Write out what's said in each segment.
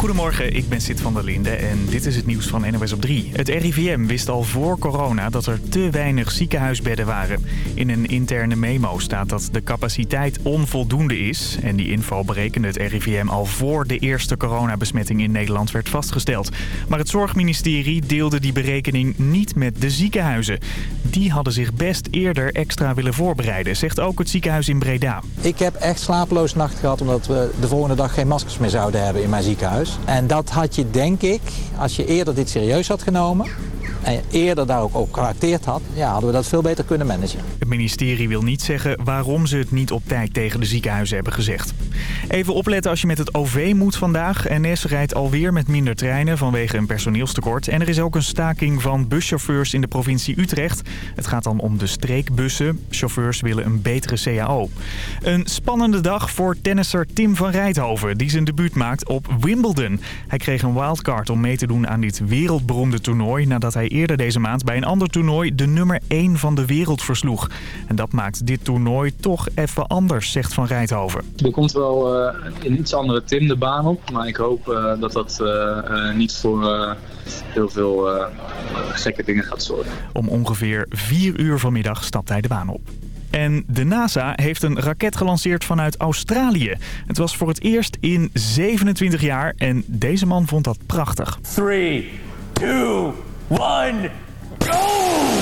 Goedemorgen, ik ben Sid van der Linde en dit is het nieuws van NOS op 3. Het RIVM wist al voor corona dat er te weinig ziekenhuisbedden waren. In een interne memo staat dat de capaciteit onvoldoende is. En die info berekende het RIVM al voor de eerste coronabesmetting in Nederland werd vastgesteld. Maar het Zorgministerie deelde die berekening niet met de ziekenhuizen. Die hadden zich best eerder extra willen voorbereiden, zegt ook het ziekenhuis in Breda. Ik heb echt slapeloze nacht gehad omdat we de volgende dag geen maskers meer zouden hebben in mijn ziekenhuis. En dat had je denk ik, als je eerder dit serieus had genomen en eerder daar ook op geacteerd had, ja, hadden we dat veel beter kunnen managen. Het ministerie wil niet zeggen waarom ze het niet op tijd tegen de ziekenhuizen hebben gezegd. Even opletten als je met het OV moet vandaag. NS rijdt alweer met minder treinen vanwege een personeelstekort. En er is ook een staking van buschauffeurs in de provincie Utrecht. Het gaat dan om de streekbussen. Chauffeurs willen een betere CAO. Een spannende dag voor tennisser Tim van Rijthoven, die zijn debuut maakt op Wimbledon. Hij kreeg een wildcard om mee te doen aan dit wereldberoemde toernooi... nadat hij eerder deze maand bij een ander toernooi de nummer 1 van de wereld versloeg. En dat maakt dit toernooi toch even anders, zegt Van Rijthoven. Er komt wel uh, een iets andere Tim de baan op, maar ik hoop uh, dat dat uh, niet voor heel veel gekke dingen gaat zorgen. Om ongeveer 4 uur vanmiddag stapt hij de baan op. En de NASA heeft een raket gelanceerd vanuit Australië. Het was voor het eerst in 27 jaar en deze man vond dat prachtig. 3, 2, one, go!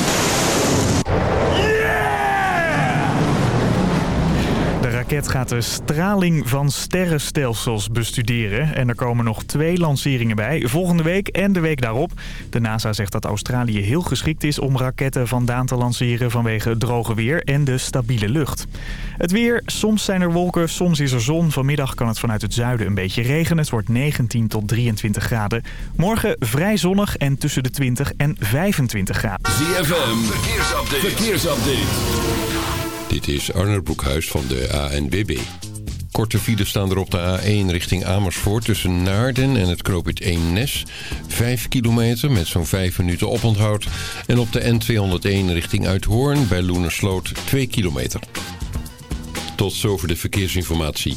Raket gaat de straling van sterrenstelsels bestuderen. En er komen nog twee lanceringen bij, volgende week en de week daarop. De NASA zegt dat Australië heel geschikt is om raketten vandaan te lanceren... vanwege het droge weer en de stabiele lucht. Het weer, soms zijn er wolken, soms is er zon. Vanmiddag kan het vanuit het zuiden een beetje regenen. Het wordt 19 tot 23 graden. Morgen vrij zonnig en tussen de 20 en 25 graden. ZFM, verkeersupdate. verkeersupdate. Dit is Arnold Broekhuis van de ANWB. Korte files staan er op de A1 richting Amersfoort tussen Naarden en het knooppunt Eemnes. 5 kilometer met zo'n 5 minuten oponthoud. En op de N201 richting Uithoorn bij Loenersloot 2 kilometer. Tot zover de verkeersinformatie.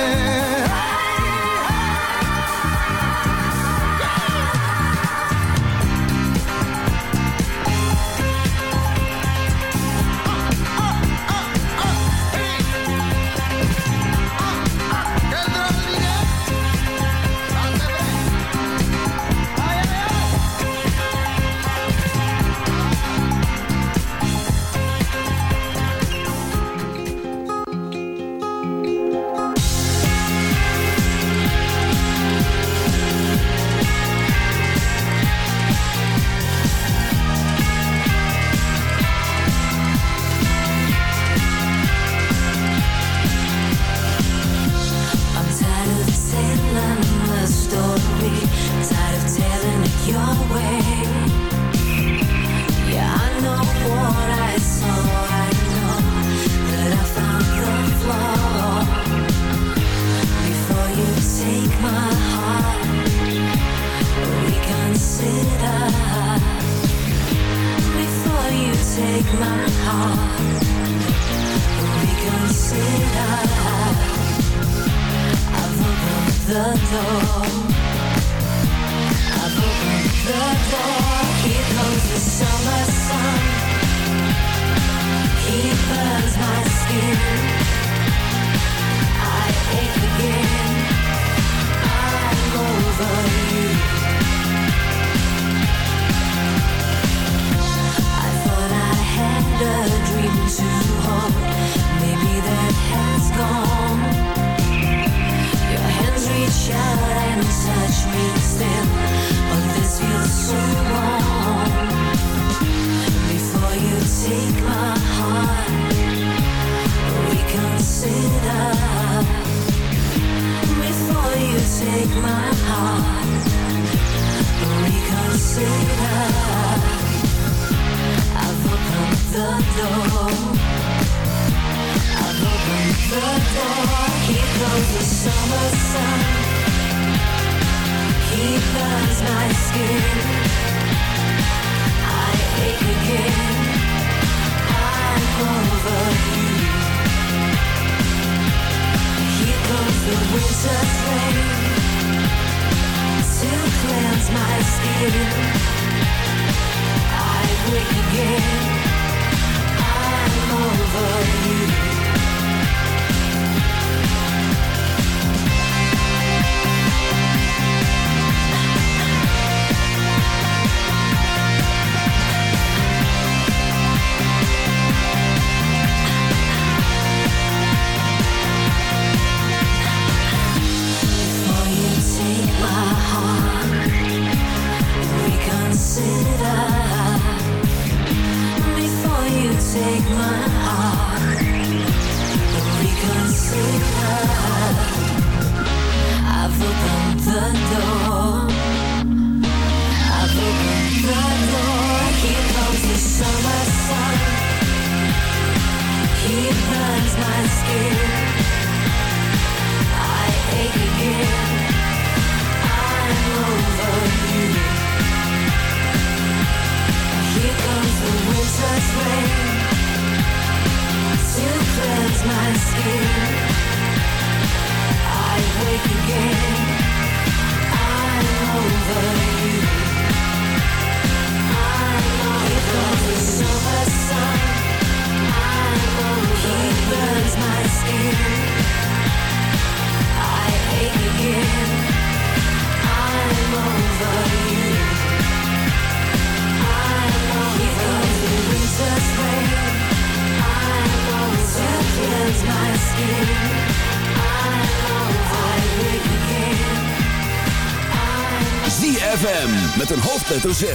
hoofdletter Z.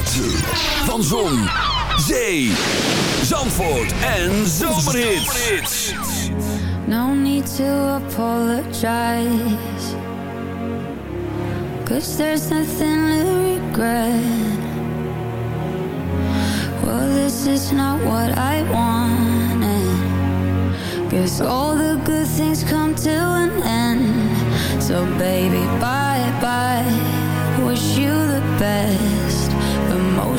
Van Zon, Zee, Zandvoort en Zomerhits. No need to apologize. Cause there's nothing to regret. Well, this is not what I wanted. Cause all the good things come to an end. So baby, bye bye. Wish you the best.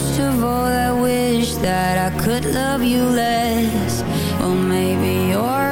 First of all I wish that I could love you less. Well maybe you're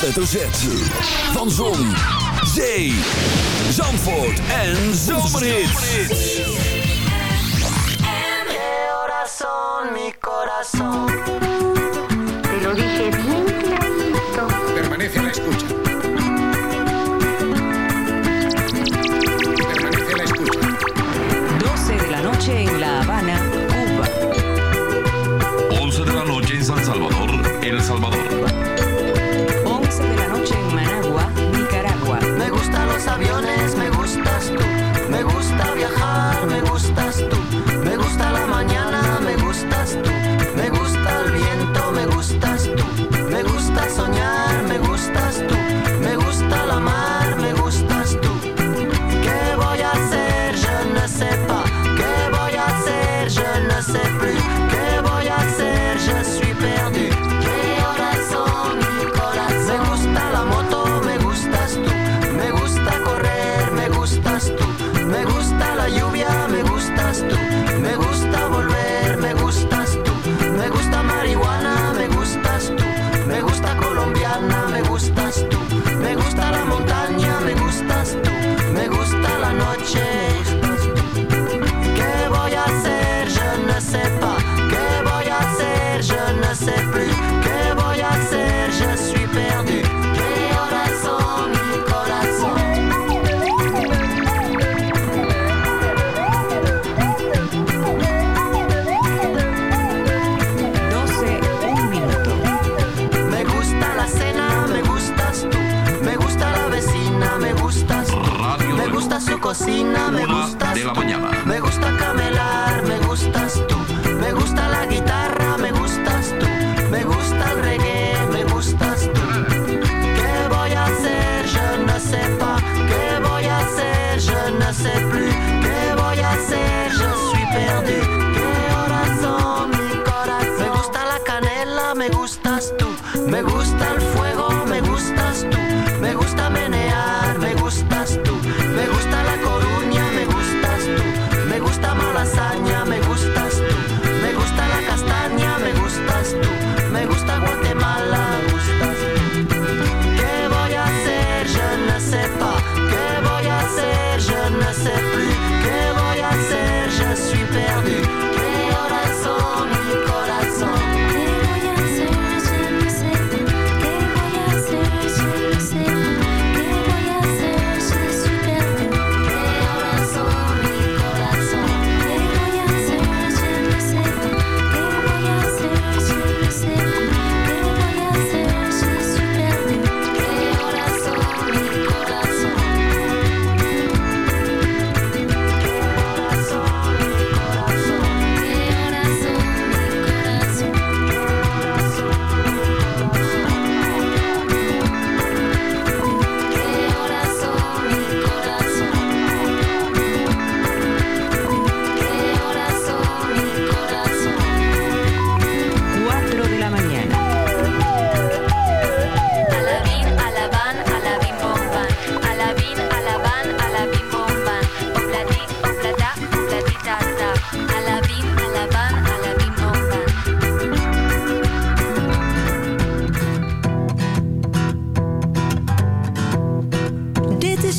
hoofdletter Z. Van Zon, Zee, Zandvoort en Zomerhit. Mi corazón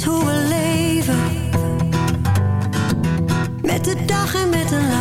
hoe we leven. Met de dag en met de nacht.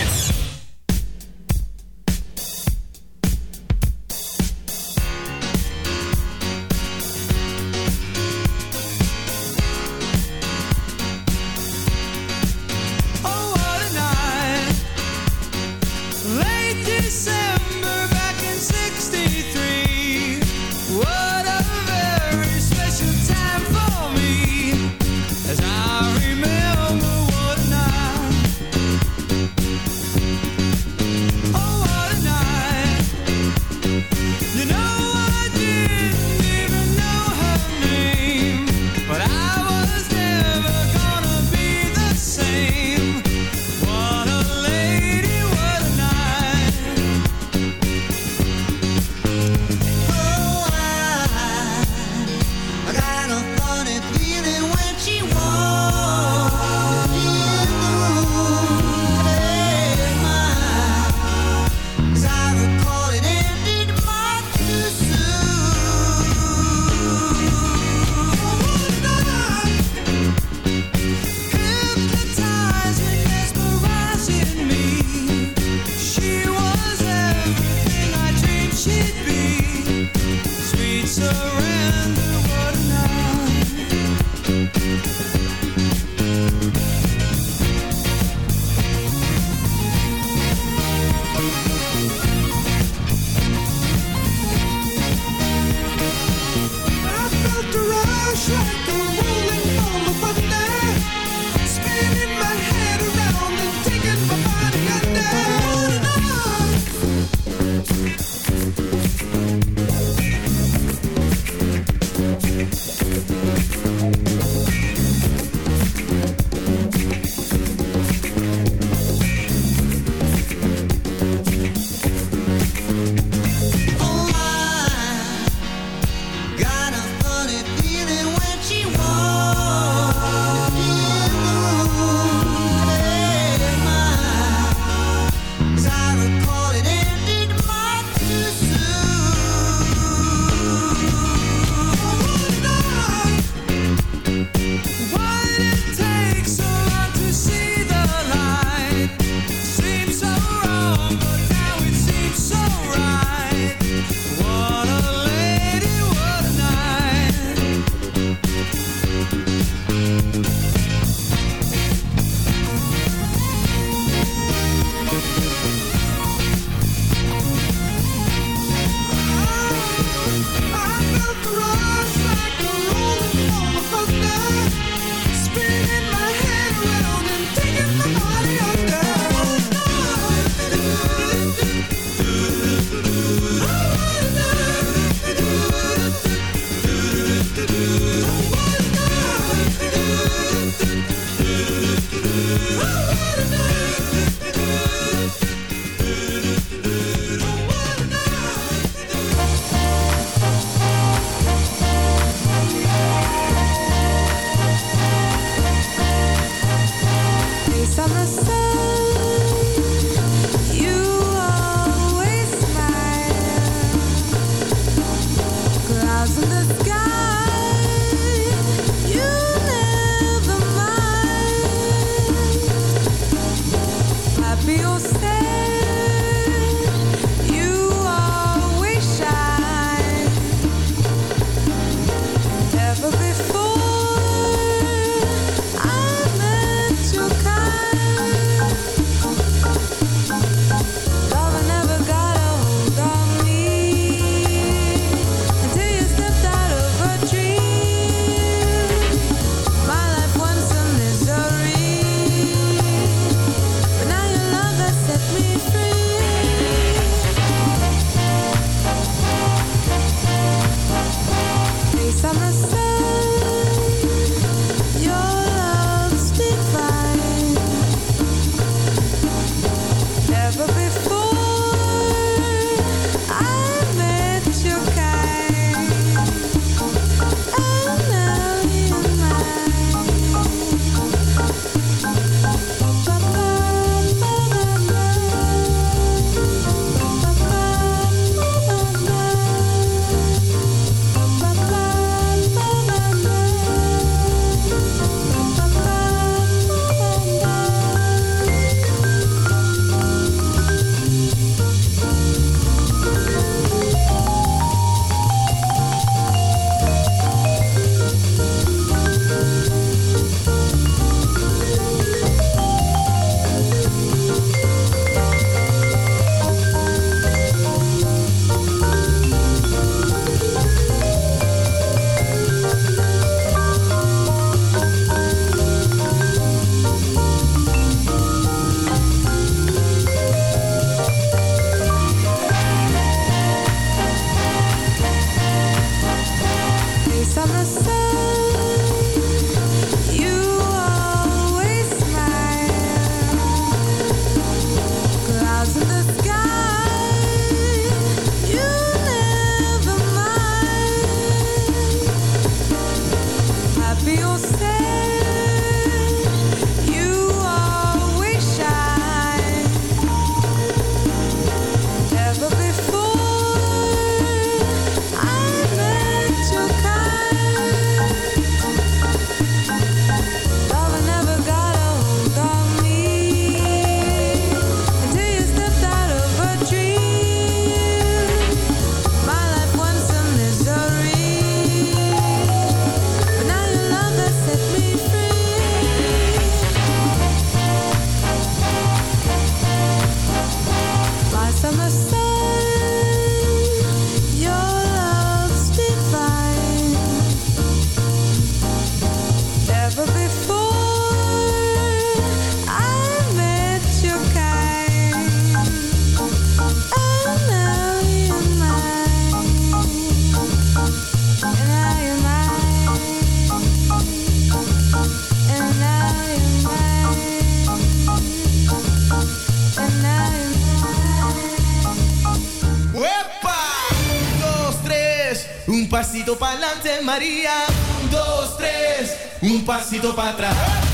Pasito para atrás.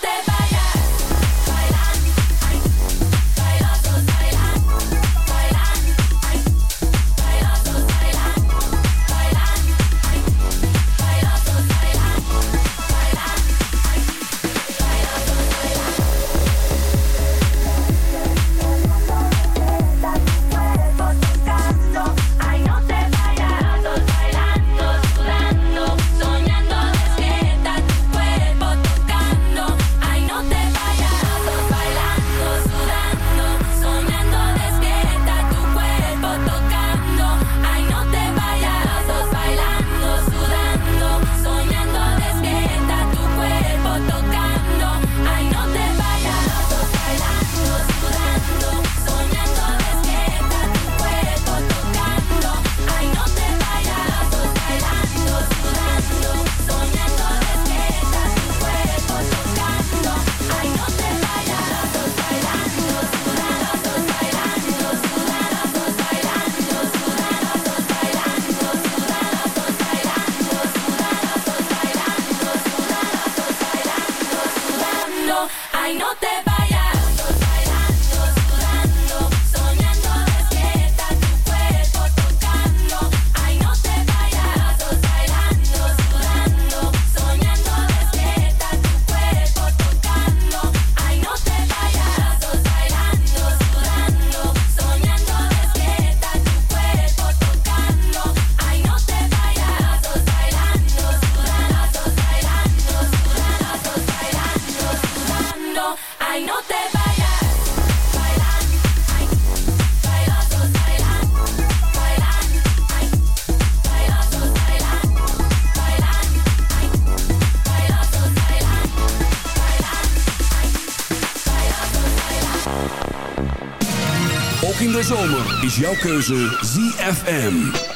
tes is jouw keuze ZFM.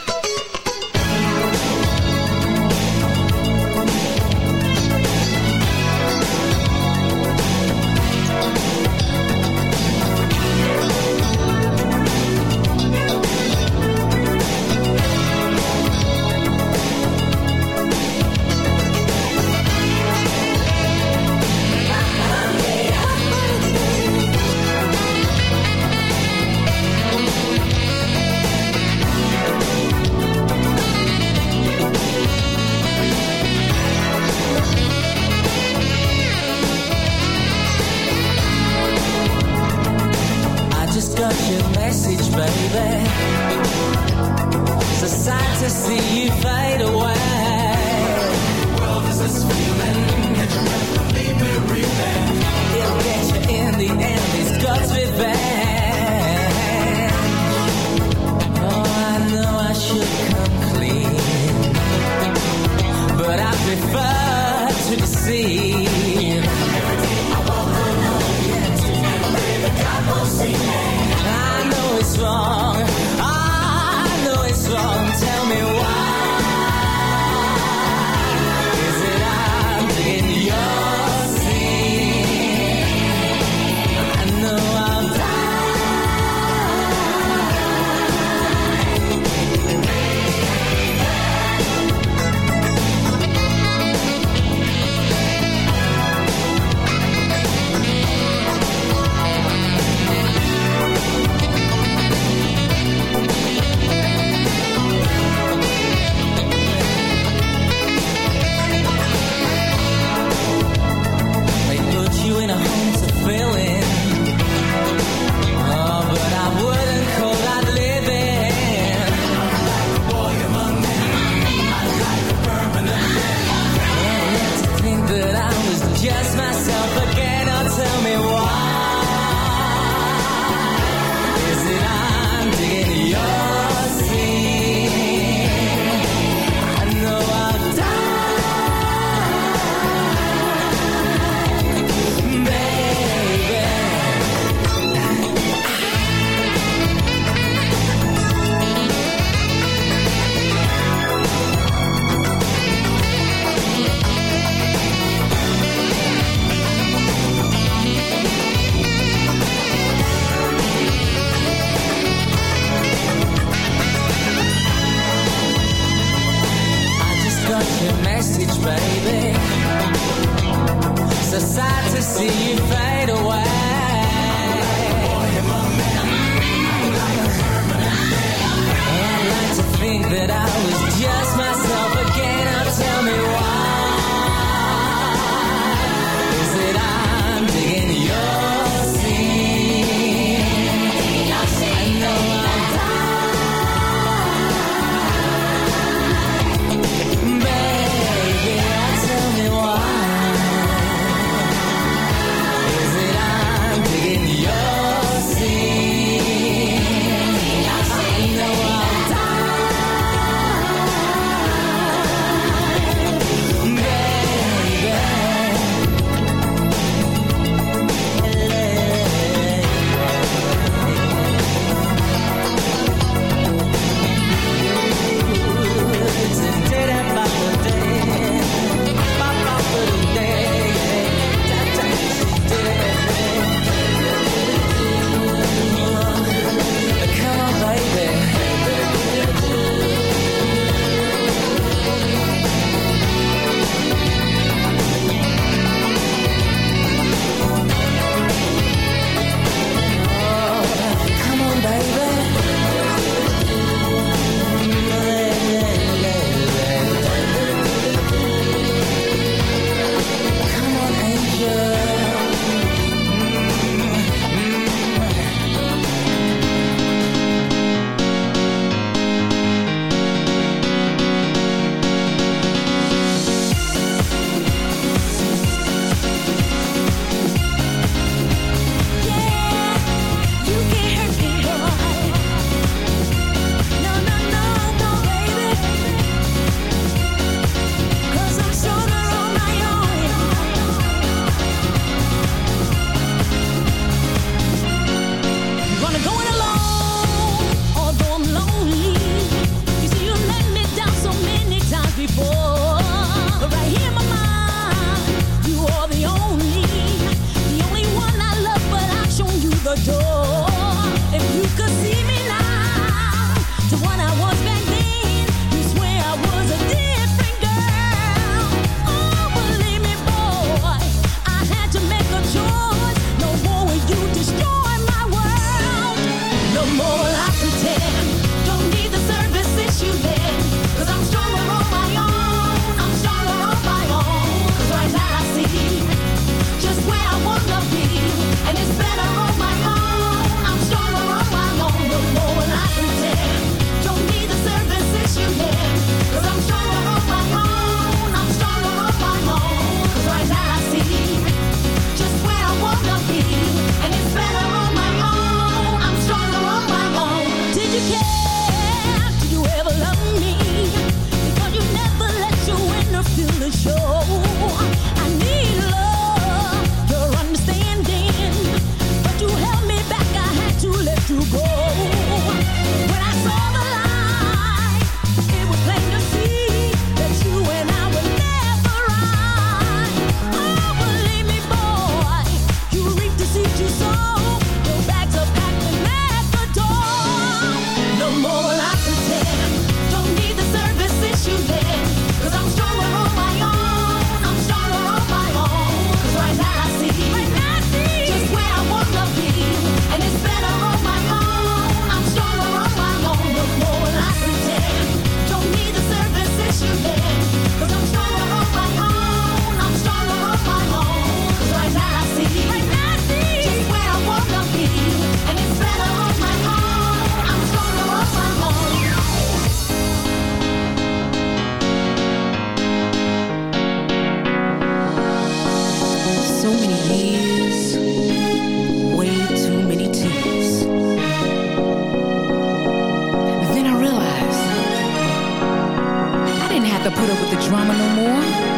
To put up with the drama no more.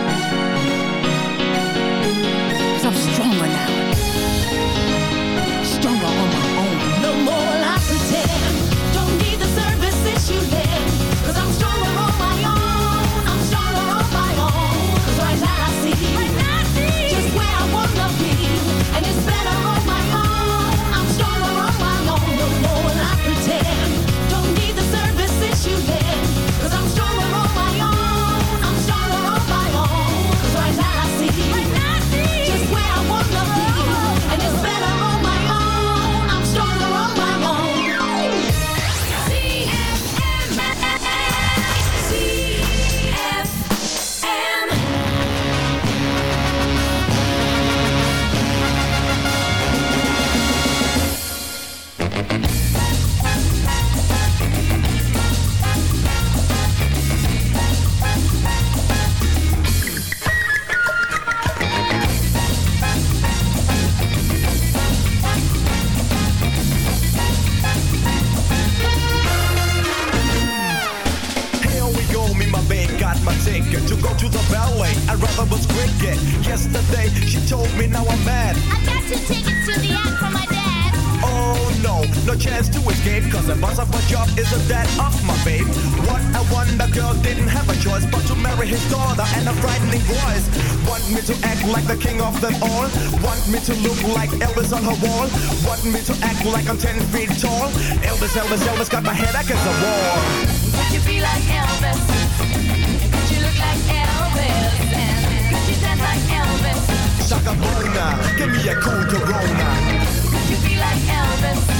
Shaka Bona, give me a cool Corona Could you be like Elvis?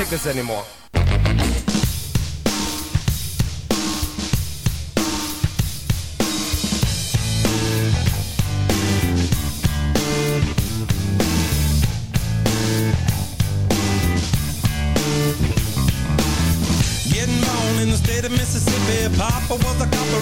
take this anymore. Mississippi, Papa was a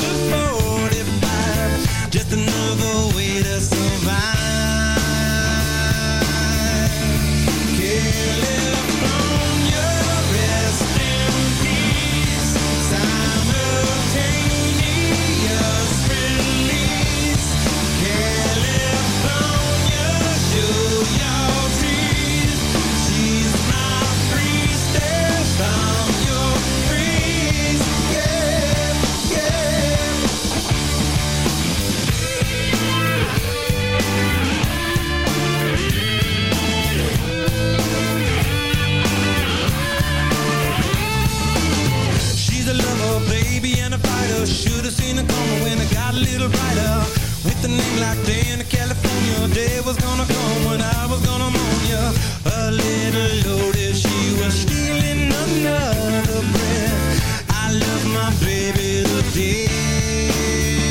Just another way to survive. Should have seen it coming when it got a little brighter. With a name like Day Dan California, day was gonna come when I was gonna moan ya. A little loaded, she was stealing another breath. I love my baby the day.